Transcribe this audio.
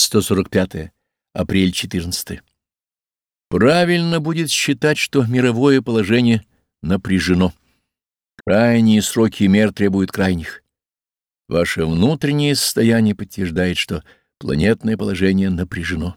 145. Апрель 14. Правильно будет считать, что мировое положение напряжено. Крайние сроки мер требуют крайних. Ваше внутреннее состояние подтверждает, что планетное положение напряжено.